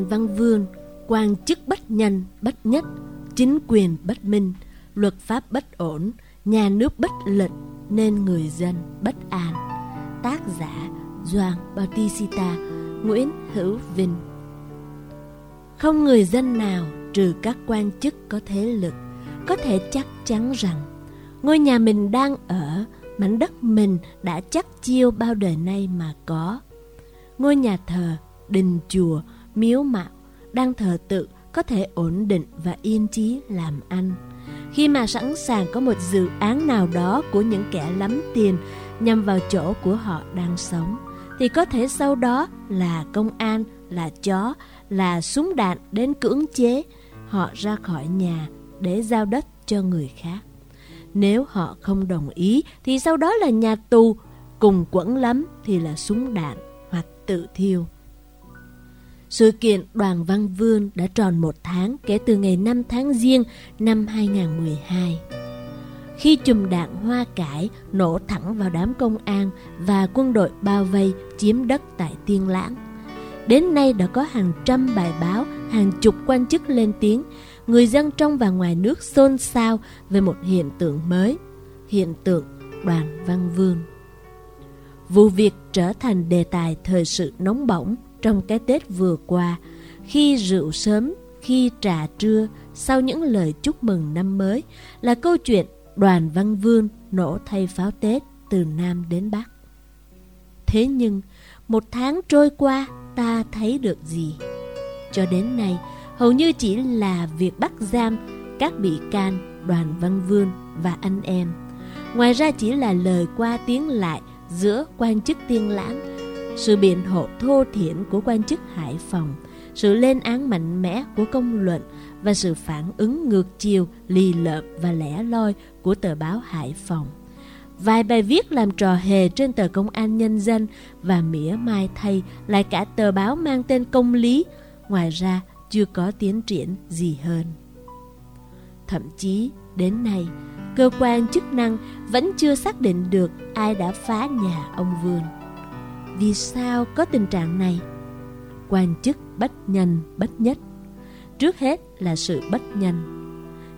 vụ văn vương, quan chức bất nhanh bất nhất, chính quyền bất minh, luật pháp bất ổn, nhà nước bất lịch nên người dân bất an. Tác giả Doan Bautista, Nguyễn Hữu Vinh Không người dân nào trừ các quan chức có thế lực có thể chắc chắn rằng ngôi nhà mình đang ở, mảnh đất mình đã chắc chiêu bao đời nay mà có. Ngôi nhà thờ, đình chùa, miếu mạo đang thờ tự có thể ổn định và yên chí làm ăn. Khi mà sẵn sàng có một dự án nào đó của những kẻ lắm tiền nhằm vào chỗ của họ đang sống, thì có thể sau đó là công an, là chó, là súng đạn đến cưỡng chế họ ra khỏi nhà để giao đất cho người khác. Nếu họ không đồng ý thì sau đó là nhà tù, cùng quẫn lắm thì là súng đạn hoặc tự thiêu. Sự kiện Đoàn Văn Vương đã tròn một tháng kể từ ngày 5 tháng Giêng năm 2012. Khi chùm đạn hoa cải nổ thẳng vào đám công an và quân đội bao vây chiếm đất tại Tiên Lãng. Đến nay đã có hàng trăm bài báo, hàng chục quan chức lên tiếng, người dân trong và ngoài nước xôn xao về một hiện tượng mới, hiện tượng đoàn văn vương. Vụ việc trở thành đề tài thời sự nóng bỏng trong cái Tết vừa qua, khi rượu sớm, khi trà trưa, sau những lời chúc mừng năm mới, là câu chuyện đoàn văn vương nổ thay pháo Tết từ Nam đến Bắc. Thế nhưng, một tháng trôi qua, ta thấy được gì? Cho đến nay, hầu như chỉ là việc bắt giam các bị can đoàn văn vương và anh em. Ngoài ra chỉ là lời qua tiếng lại giữa quan chức tiên lãng, sự biện hộ thô thiển của quan chức Hải Phòng, sự lên án mạnh mẽ của công luận và sự phản ứng ngược chiều, lì lợm và lẻ loi của tờ báo Hải Phòng. Vài bài viết làm trò hề trên tờ Công an Nhân dân và mỉa mai thay lại cả tờ báo mang tên Công lý. Ngoài ra, chưa có tiến triển gì hơn. Thậm chí, đến nay, cơ quan chức năng vẫn chưa xác định được ai đã phá nhà ông Vương. Vì sao có tình trạng này? Quan chức bất nhanh bất nhất. Trước hết là sự bất nhân.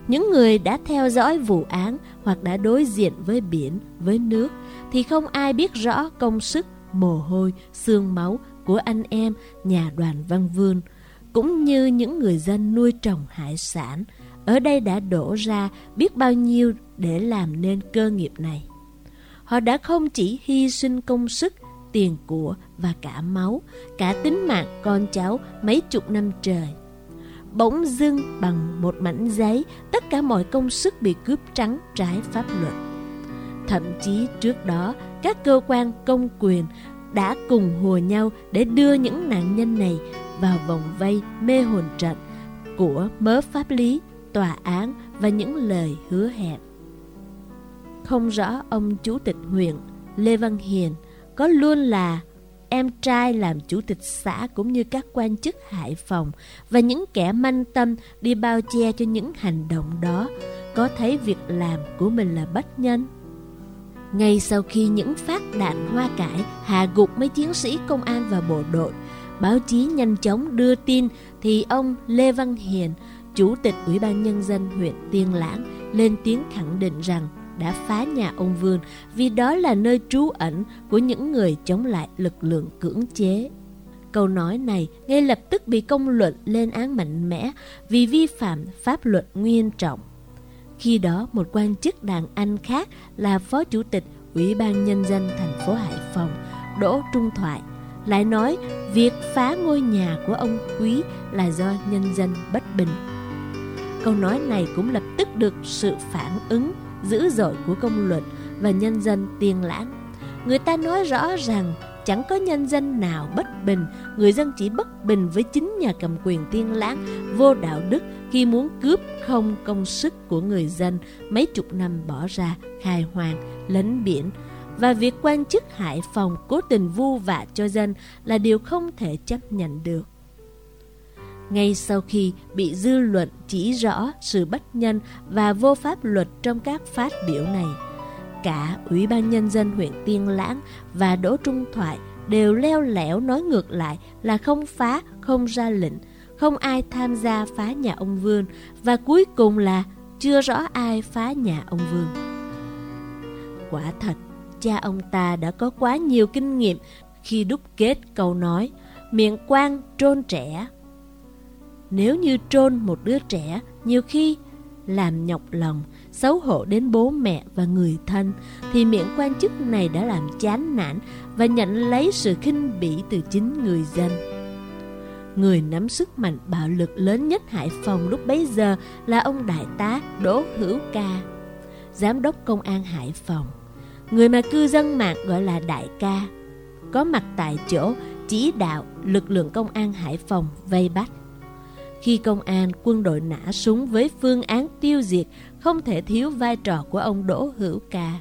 Những người đã theo dõi vụ án hoặc đã đối diện với biển, với nước thì không ai biết rõ công sức, mồ hôi, xương máu của anh em nhà đoàn Văn Vương cũng như những người dân nuôi trồng hải sản, ở đây đã đổ ra biết bao nhiêu để làm nên cơ nghiệp này. Họ đã không chỉ hy sinh công sức, tiền của và cả máu, cả tính mạng con cháu mấy chục năm trời. Bỗng dưng bằng một mảnh giấy, tất cả mọi công sức bị cướp trắng trái pháp luật. Thậm chí trước đó, các cơ quan công quyền đã cùng hùa nhau để đưa những nạn nhân này vào vòng vây mê hồn trận của mớ pháp lý, tòa án và những lời hứa hẹn. Không rõ ông chủ tịch huyện Lê Văn Hiền có luôn là em trai làm chủ tịch xã cũng như các quan chức Hải Phòng và những kẻ manh tâm đi bao che cho những hành động đó có thấy việc làm của mình là bất nhân. Ngay sau khi những phát đạn hoa cải hạ gục mấy chiến sĩ công an và bộ đội, báo chí nhanh chóng đưa tin thì ông Lê Văn Hiền, Chủ tịch Ủy ban Nhân dân huyện Tiên Lãng, lên tiếng khẳng định rằng đã phá nhà ông Vương vì đó là nơi trú ẩn của những người chống lại lực lượng cưỡng chế. Câu nói này ngay lập tức bị công luận lên án mạnh mẽ vì vi phạm pháp luật nghiêm trọng. Khi đó một quan chức đàn anh khác là Phó Chủ tịch Ủy ban Nhân dân thành phố Hải Phòng, Đỗ Trung Thoại, lại nói việc phá ngôi nhà của ông Quý là do nhân dân bất bình. Câu nói này cũng lập tức được sự phản ứng dữ dội của công luận và nhân dân tiên lãng. Người ta nói rõ rằng chẳng có nhân dân nào bất bình, người dân chỉ bất bình với chính nhà cầm quyền tiên lãng vô đạo đức khi muốn cướp không công sức của người dân mấy chục năm bỏ ra khai hoang, lấn biển. Và việc quan chức Hải Phòng cố tình vu vạ cho dân là điều không thể chấp nhận được. Ngay sau khi bị dư luận chỉ rõ sự bất nhân và vô pháp luật trong các phát biểu này, cả Ủy ban Nhân dân huyện Tiên Lãng và Đỗ Trung Thoại đều leo lẻo nói ngược lại là không phá, không ra lệnh, không ai tham gia phá nhà ông Vương và cuối cùng là chưa rõ ai phá nhà ông Vương. Quả thật, cha ông ta đã có quá nhiều kinh nghiệm khi đúc kết câu nói miệng quan trôn trẻ. Nếu như trôn một đứa trẻ, nhiều khi làm nhọc lòng, xấu hổ đến bố mẹ và người thân, thì miệng quan chức này đã làm chán nản và nhận lấy sự khinh bỉ từ chính người dân. Người nắm sức mạnh bạo lực lớn nhất Hải Phòng lúc bấy giờ là ông đại tá Đỗ Hữu Ca, giám đốc công an Hải Phòng, người mà cư dân mạng gọi là đại ca, có mặt tại chỗ chỉ đạo lực lượng công an Hải Phòng vây bắt. Khi công an, quân đội nã súng với phương án tiêu diệt, không thể thiếu vai trò của ông Đỗ Hữu Ca.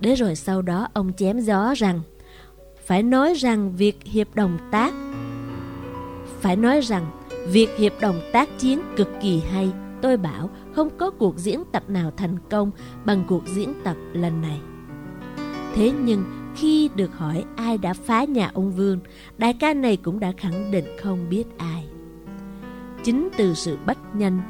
Để rồi sau đó ông chém gió rằng, phải nói rằng việc hiệp đồng tác phải nói rằng việc hiệp đồng tác chiến cực kỳ hay. Tôi bảo không có cuộc diễn tập nào thành công bằng cuộc diễn tập lần này. Thế nhưng khi được hỏi ai đã phá nhà ông Vương, đại ca này cũng đã khẳng định không biết ai. Chính từ sự bất nhanh,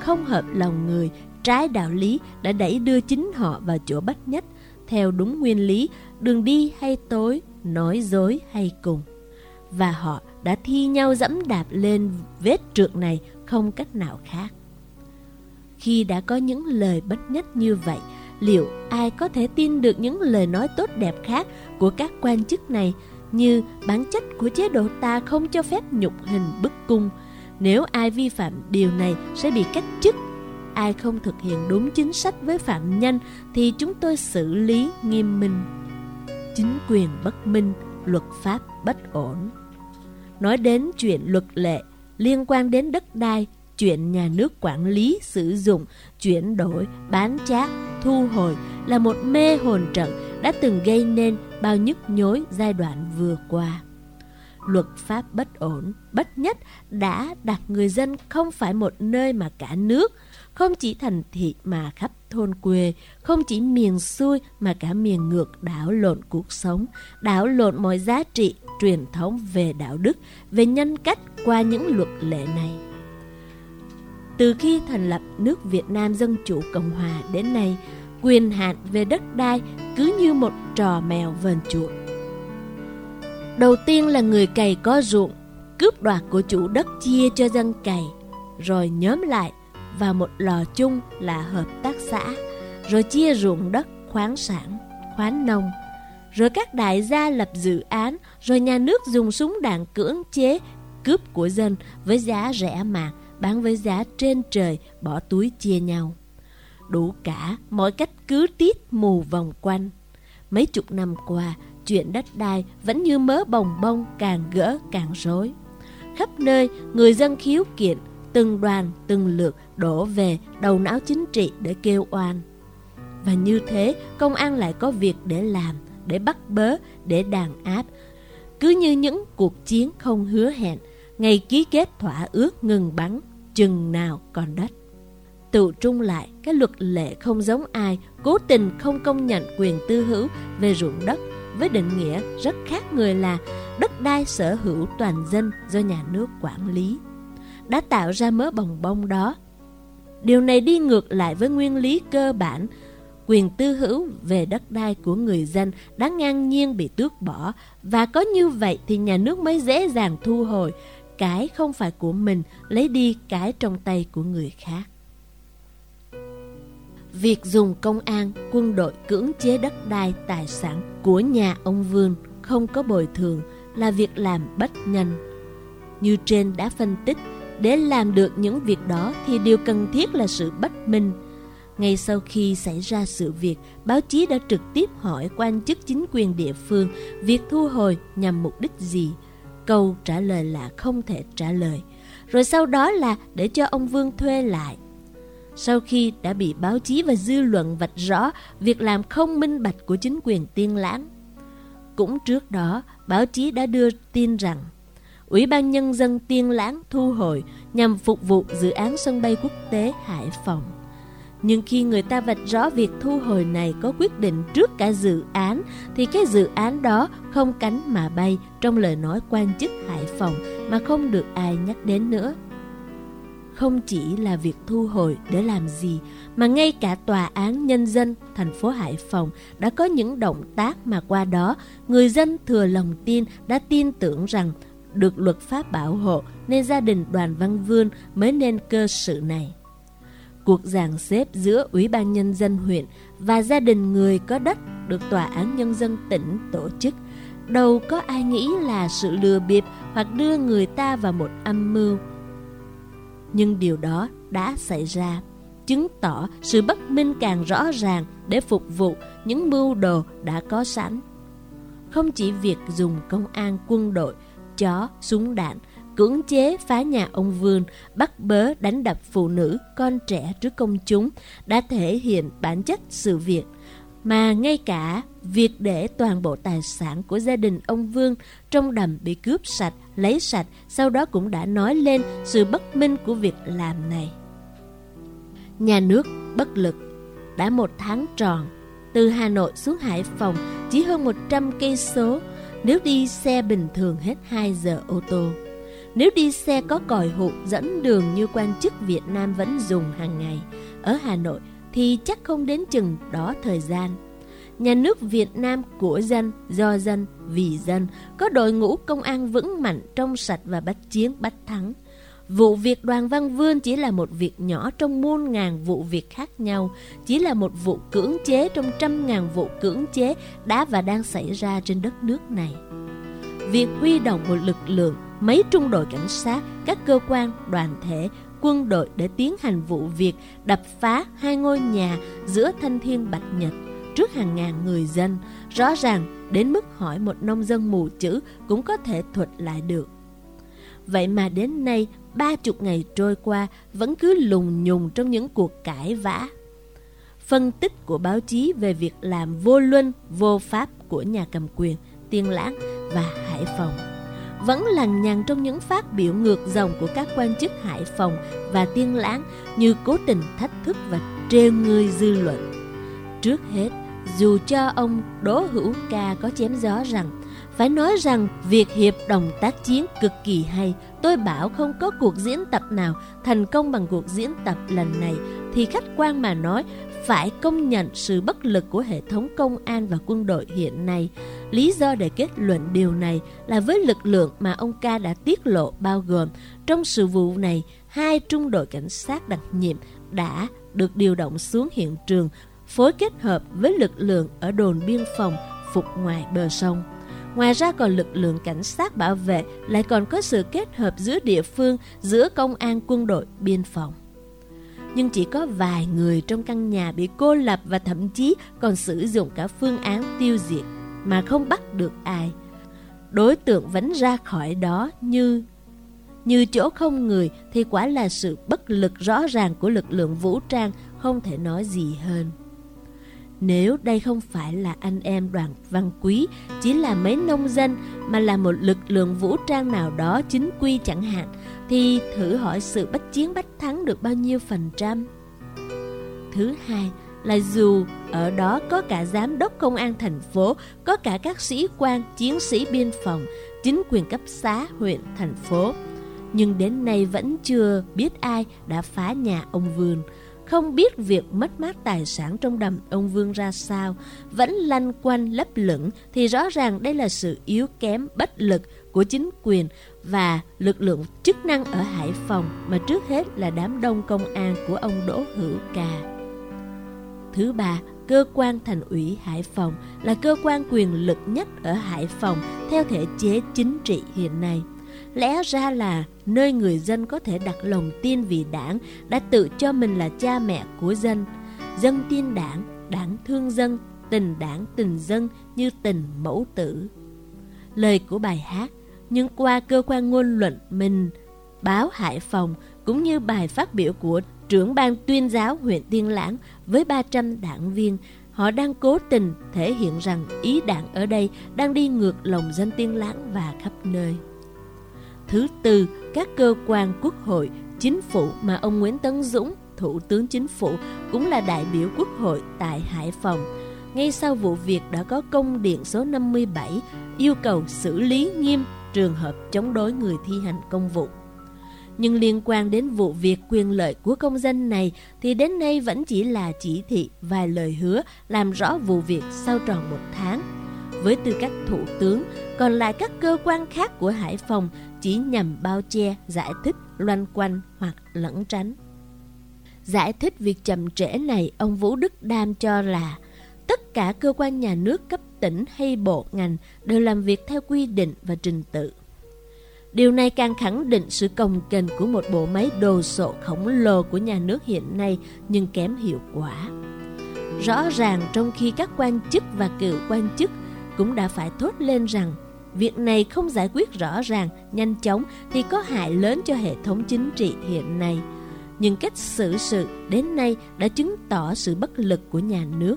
không hợp lòng người, trái đạo lý đã đẩy đưa chính họ vào chỗ bất nhất, theo đúng nguyên lý, đường đi hay tối, nói dối hay cùng. Và họ đã thi nhau dẫm đạp lên vết trượt này không cách nào khác. Khi đã có những lời bất nhất như vậy, liệu ai có thể tin được những lời nói tốt đẹp khác của các quan chức này như bản chất của chế độ ta không cho phép nhục hình bức cung. Nếu ai vi phạm điều này sẽ bị cách chức. Ai không thực hiện đúng chính sách với phạm nhân thì chúng tôi xử lý nghiêm minh. Chính quyền bất minh, luật pháp bất ổn. Nói đến chuyện luật lệ liên quan đến đất đai, chuyện nhà nước quản lý, sử dụng, chuyển đổi, bán chác, thu hồi là một mê hồn trận đã từng gây nên bao nhức nhối giai đoạn vừa qua. Luật pháp bất ổn, bất nhất đã đặt người dân không phải một nơi mà cả nước, không chỉ thành thị mà khắp thôn quê, không chỉ miền xuôi mà cả miền ngược đảo lộn cuộc sống, đảo lộn mọi giá trị, truyền thống về đạo đức, về nhân cách qua những luật lệ này. Từ khi thành lập nước Việt Nam Dân Chủ Cộng Hòa đến nay, quyền hạn về đất đai cứ như một trò mèo vờn chuột. Đầu tiên là người cày có ruộng, cướp đoạt của chủ đất chia cho dân cày, rồi nhóm lại vào một lò chung là hợp tác xã, rồi chia ruộng đất khoáng sản, khoán nông. Rồi các đại gia lập dự án, rồi nhà nước dùng súng đạn cưỡng chế cướp của dân với giá rẻ mạt, bán với giá trên trời, bỏ túi chia nhau. Đủ cả, mọi cách cứ tiết mù vòng quanh. Mấy chục năm qua, chuyện đất đai vẫn như mớ bồng bông càng gỡ càng rối. Khắp nơi, người dân khiếu kiện, từng đoàn, từng lượt đổ về đầu não chính trị để kêu oan. Và như thế, công an lại có việc để làm, để bắt bớ, để đàn áp. Cứ như những cuộc chiến không hứa hẹn, ngày ký kết thỏa ước ngừng bắn, chừng nào còn đất. Tự trung lại, cái luật lệ không giống ai, cố tình không công nhận quyền tư hữu về ruộng đất với định nghĩa rất khác người là đất đai sở hữu toàn dân do nhà nước quản lý, đã tạo ra mớ bồng bông đó. Điều này đi ngược lại với nguyên lý cơ bản, quyền tư hữu về đất đai của người dân đã ngang nhiên bị tước bỏ, và có như vậy thì nhà nước mới dễ dàng thu hồi, cái không phải của mình lấy đi cái trong tay của người khác. Việc dùng công an, quân đội cưỡng chế đất đai tài sản của nhà ông Vương không có bồi thường là việc làm bất nhân. Như trên đã phân tích, để làm được những việc đó thì điều cần thiết là sự bất minh. Ngay sau khi xảy ra sự việc, báo chí đã trực tiếp hỏi quan chức chính quyền địa phương việc thu hồi nhằm mục đích gì. Câu trả lời là không thể trả lời. Rồi sau đó là để cho ông Vương thuê lại. Sau khi đã bị báo chí và dư luận vạch rõ việc làm không minh bạch của chính quyền tiên lãng. Cũng trước đó, báo chí đã đưa tin rằng Ủy ban Nhân dân Tiên Lãng thu hồi nhằm phục vụ dự án sân bay quốc tế Hải Phòng. Nhưng khi người ta vạch rõ việc thu hồi này có quyết định trước cả dự án, thì cái dự án đó không cánh mà bay trong lời nói quan chức Hải Phòng mà không được ai nhắc đến nữa. Không chỉ là việc thu hồi để làm gì, mà ngay cả Tòa án Nhân dân thành phố Hải Phòng đã có những động tác mà qua đó người dân thừa lòng tin đã tin tưởng rằng được luật pháp bảo hộ nên gia đình đoàn Văn Vương mới nên cơ sự này. Cuộc giảng xếp giữa Ủy ban Nhân dân huyện và gia đình người có đất được Tòa án Nhân dân tỉnh tổ chức. Đâu có ai nghĩ là sự lừa bịp hoặc đưa người ta vào một âm mưu. Nhưng điều đó đã xảy ra, chứng tỏ sự bất minh càng rõ ràng để phục vụ những mưu đồ đã có sẵn. Không chỉ việc dùng công an quân đội, chó, súng đạn cưỡng chế phá nhà ông Vương, bắt bớ đánh đập phụ nữ, con trẻ trước công chúng đã thể hiện bản chất sự việc. Mà ngay cả việc để toàn bộ tài sản của gia đình ông Vương trong đầm bị cướp sạch, lấy sạch, sau đó cũng đã nói lên sự bất minh của việc làm này. Nhà nước bất lực đã một tháng tròn từ Hà Nội xuống Hải Phòng chỉ hơn 100 cây số nếu đi xe bình thường hết 2 giờ ô tô. Nếu đi xe có còi hụ dẫn đường như quan chức Việt Nam vẫn dùng hàng ngày, ở Hà Nội thì chắc không đến chừng đó thời gian. Nhà nước Việt Nam của dân, do dân, vì dân, có đội ngũ công an vững mạnh, trong sạch và bắt chiến bắt thắng. Vụ việc đoàn Văn Vương chỉ là một việc nhỏ trong muôn ngàn vụ việc khác nhau, chỉ là một vụ cưỡng chế trong trăm ngàn vụ cưỡng chế đã và đang xảy ra trên đất nước này. Việc huy động một lực lượng mấy trung đội cảnh sát, các cơ quan, đoàn thể, quân đội để tiến hành vụ việc đập phá hai ngôi nhà giữa thanh thiên bạch nhật trước hàng ngàn người dân. Rõ ràng, đến mức hỏi một nông dân mù chữ cũng có thể thuật lại được. Vậy mà đến nay, ba chục ngày trôi qua vẫn cứ lùng nhùng trong những cuộc cãi vã. Phân tích của báo chí về việc làm vô luân, vô pháp của nhà cầm quyền, Tiên Lãng và Hải Phòng vẫn lằng nhằng trong những phát biểu ngược dòng của các quan chức Hải Phòng và Tiên Lãng như cố tình thách thức và trêu ngươi dư luận. Trước hết, dù cho ông Đỗ Hữu Ca có chém gió rằng phải nói rằng việc hiệp đồng tác chiến cực kỳ hay, tôi bảo không có cuộc diễn tập nào thành công bằng cuộc diễn tập lần này thì khách quan mà nói phải công nhận sự bất lực của hệ thống công an và quân đội hiện nay. Lý do để kết luận điều này là với lực lượng mà ông Ca đã tiết lộ bao gồm trong sự vụ này, hai trung đội cảnh sát đặc nhiệm đã được điều động xuống hiện trường phối kết hợp với lực lượng ở đồn biên phòng phục ngoài bờ sông. Ngoài ra còn lực lượng cảnh sát bảo vệ lại còn có sự kết hợp giữa địa phương, giữa công an quân đội biên phòng nhưng chỉ có vài người trong căn nhà bị cô lập và thậm chí còn sử dụng cả phương án tiêu diệt mà không bắt được ai. Đối tượng vẫn ra khỏi đó như như chỗ không người thì quả là sự bất lực rõ ràng của lực lượng vũ trang không thể nói gì hơn. Nếu đây không phải là anh em đoàn văn quý, chỉ là mấy nông dân mà là một lực lượng vũ trang nào đó chính quy chẳng hạn, thì thử hỏi sự bách chiến bách thắng được bao nhiêu phần trăm? Thứ hai là dù ở đó có cả giám đốc công an thành phố, có cả các sĩ quan, chiến sĩ biên phòng, chính quyền cấp xã, huyện, thành phố, nhưng đến nay vẫn chưa biết ai đã phá nhà ông vườn không biết việc mất mát tài sản trong đầm ông Vương ra sao, vẫn lanh quanh lấp lửng thì rõ ràng đây là sự yếu kém bất lực của chính quyền và lực lượng chức năng ở Hải Phòng mà trước hết là đám đông công an của ông Đỗ Hữu Ca. Thứ ba, cơ quan thành ủy Hải Phòng là cơ quan quyền lực nhất ở Hải Phòng theo thể chế chính trị hiện nay. Lẽ ra là nơi người dân có thể đặt lòng tin vì đảng đã tự cho mình là cha mẹ của dân. Dân tin đảng, đảng thương dân, tình đảng tình dân như tình mẫu tử. Lời của bài hát, nhưng qua cơ quan ngôn luận mình, báo Hải Phòng cũng như bài phát biểu của trưởng ban tuyên giáo huyện Tiên Lãng với 300 đảng viên, họ đang cố tình thể hiện rằng ý đảng ở đây đang đi ngược lòng dân Tiên Lãng và khắp nơi. Thứ tư, các cơ quan quốc hội, chính phủ mà ông Nguyễn Tấn Dũng, Thủ tướng Chính phủ, cũng là đại biểu quốc hội tại Hải Phòng. Ngay sau vụ việc đã có công điện số 57 yêu cầu xử lý nghiêm trường hợp chống đối người thi hành công vụ. Nhưng liên quan đến vụ việc quyền lợi của công dân này thì đến nay vẫn chỉ là chỉ thị vài lời hứa làm rõ vụ việc sau tròn một tháng. Với tư cách thủ tướng, còn lại các cơ quan khác của Hải Phòng chỉ nhằm bao che, giải thích, loanh quanh hoặc lẩn tránh. Giải thích việc chậm trễ này, ông Vũ Đức Đam cho là tất cả cơ quan nhà nước cấp tỉnh hay bộ ngành đều làm việc theo quy định và trình tự. Điều này càng khẳng định sự cồng kềnh của một bộ máy đồ sộ khổng lồ của nhà nước hiện nay nhưng kém hiệu quả. Rõ ràng trong khi các quan chức và cựu quan chức cũng đã phải thốt lên rằng việc này không giải quyết rõ ràng, nhanh chóng thì có hại lớn cho hệ thống chính trị hiện nay. Nhưng cách xử sự đến nay đã chứng tỏ sự bất lực của nhà nước.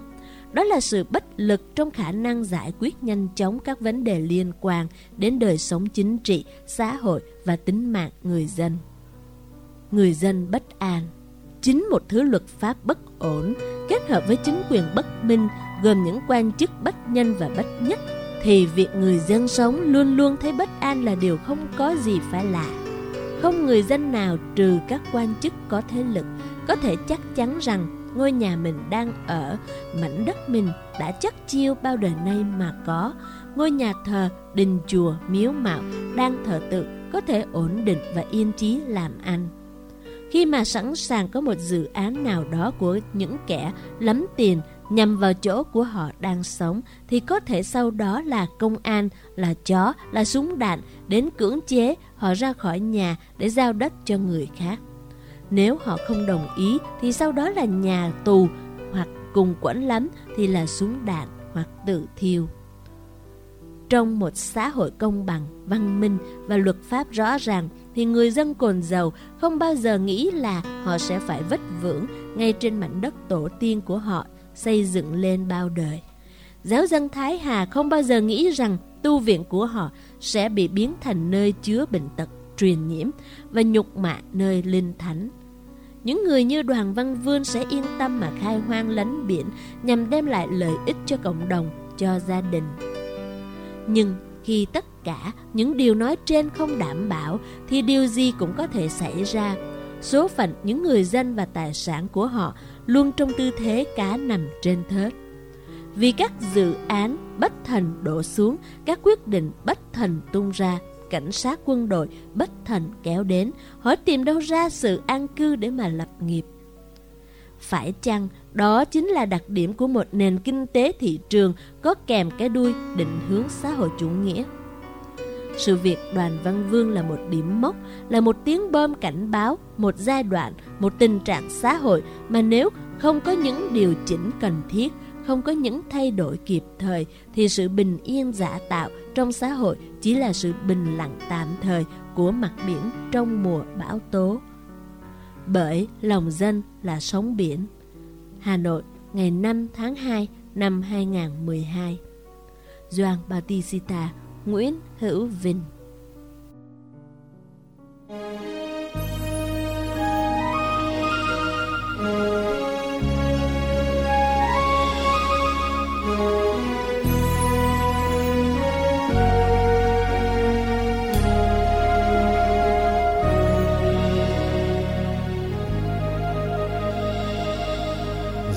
Đó là sự bất lực trong khả năng giải quyết nhanh chóng các vấn đề liên quan đến đời sống chính trị, xã hội và tính mạng người dân. Người dân bất an Chính một thứ luật pháp bất ổn kết hợp với chính quyền bất minh gồm những quan chức bất nhân và bất nhất thì việc người dân sống luôn luôn thấy bất an là điều không có gì phải lạ. Không người dân nào trừ các quan chức có thế lực có thể chắc chắn rằng ngôi nhà mình đang ở, mảnh đất mình đã chắc chiêu bao đời nay mà có. Ngôi nhà thờ, đình chùa, miếu mạo đang thờ tự có thể ổn định và yên trí làm ăn. Khi mà sẵn sàng có một dự án nào đó của những kẻ lắm tiền nhằm vào chỗ của họ đang sống thì có thể sau đó là công an, là chó, là súng đạn đến cưỡng chế họ ra khỏi nhà để giao đất cho người khác. Nếu họ không đồng ý thì sau đó là nhà tù hoặc cùng quẫn lắm thì là súng đạn hoặc tự thiêu. Trong một xã hội công bằng, văn minh và luật pháp rõ ràng thì người dân cồn dầu không bao giờ nghĩ là họ sẽ phải vất vưởng ngay trên mảnh đất tổ tiên của họ xây dựng lên bao đời. Giáo dân Thái Hà không bao giờ nghĩ rằng tu viện của họ sẽ bị biến thành nơi chứa bệnh tật, truyền nhiễm và nhục mạ nơi linh thánh. Những người như Đoàn Văn Vương sẽ yên tâm mà khai hoang lánh biển nhằm đem lại lợi ích cho cộng đồng, cho gia đình. Nhưng khi tất cả những điều nói trên không đảm bảo thì điều gì cũng có thể xảy ra. Số phận những người dân và tài sản của họ luôn trong tư thế cá nằm trên thớt. Vì các dự án bất thần đổ xuống, các quyết định bất thần tung ra, cảnh sát quân đội bất thần kéo đến, hỏi tìm đâu ra sự an cư để mà lập nghiệp. Phải chăng đó chính là đặc điểm của một nền kinh tế thị trường có kèm cái đuôi định hướng xã hội chủ nghĩa? Sự việc đoàn văn vương là một điểm mốc, là một tiếng bom cảnh báo, một giai đoạn, một tình trạng xã hội mà nếu không có những điều chỉnh cần thiết, không có những thay đổi kịp thời thì sự bình yên giả tạo trong xã hội chỉ là sự bình lặng tạm thời của mặt biển trong mùa bão tố. Bởi lòng dân là sóng biển. Hà Nội, ngày 5 tháng 2 năm 2012 Doan Bautista Nguyễn Hữu Vinh.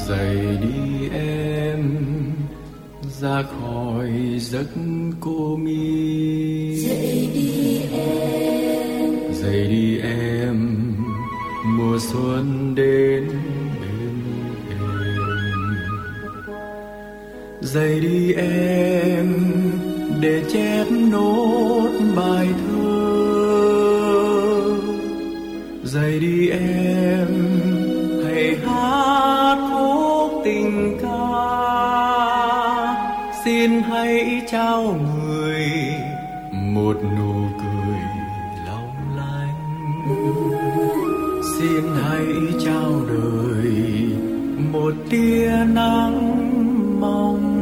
Dậy đi em ra khỏi giấc cô mi. Dậy đi em dậy đi em mùa xuân đến bên em. Dậy đi em, để chép nốt bài thơ. Dậy đi em hãy trao người một nụ cười long lanh. Xin hãy trao đời một tia nắng mong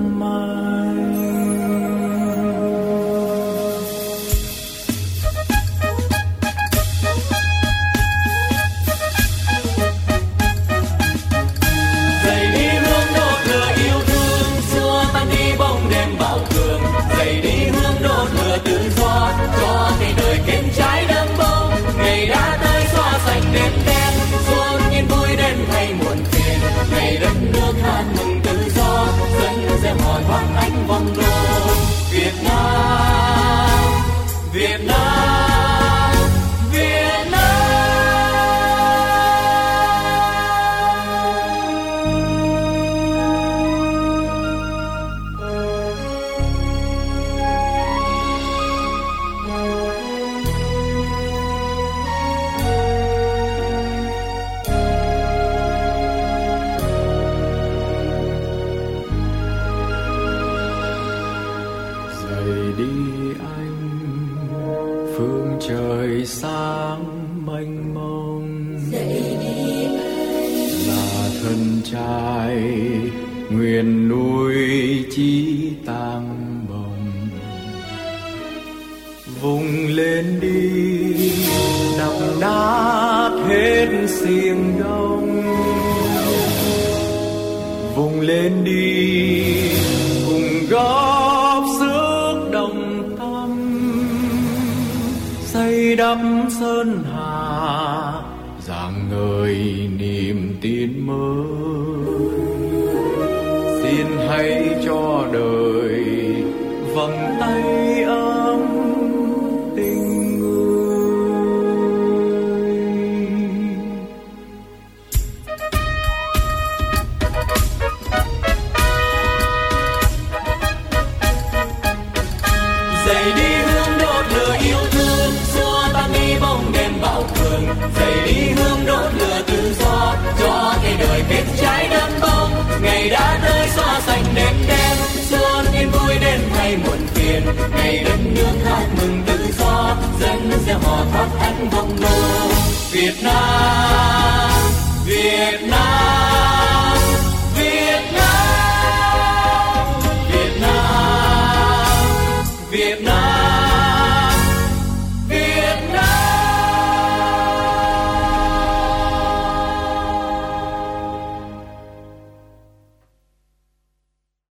vùng lên đi. Đập nát hết xiềng đông. Vùng lên đi, cùng góp sức đồng tâm. Xây đắp sơn hà dạng ngời niềm tin mới. Xin hãy dậy đi hương đốt lửa yêu thương xua tan đi bóng đèn bão cường dậy đi hương đốt lửa tự do cho thế đời kết trái đâm bông ngày đã tới xóa sạch đêm đen xuân yên vui đến hay muộn phiền. Ngày đất nước hát mừng tự do, dân gieo hò thoát anh vong nô Việt Nam Việt Nam.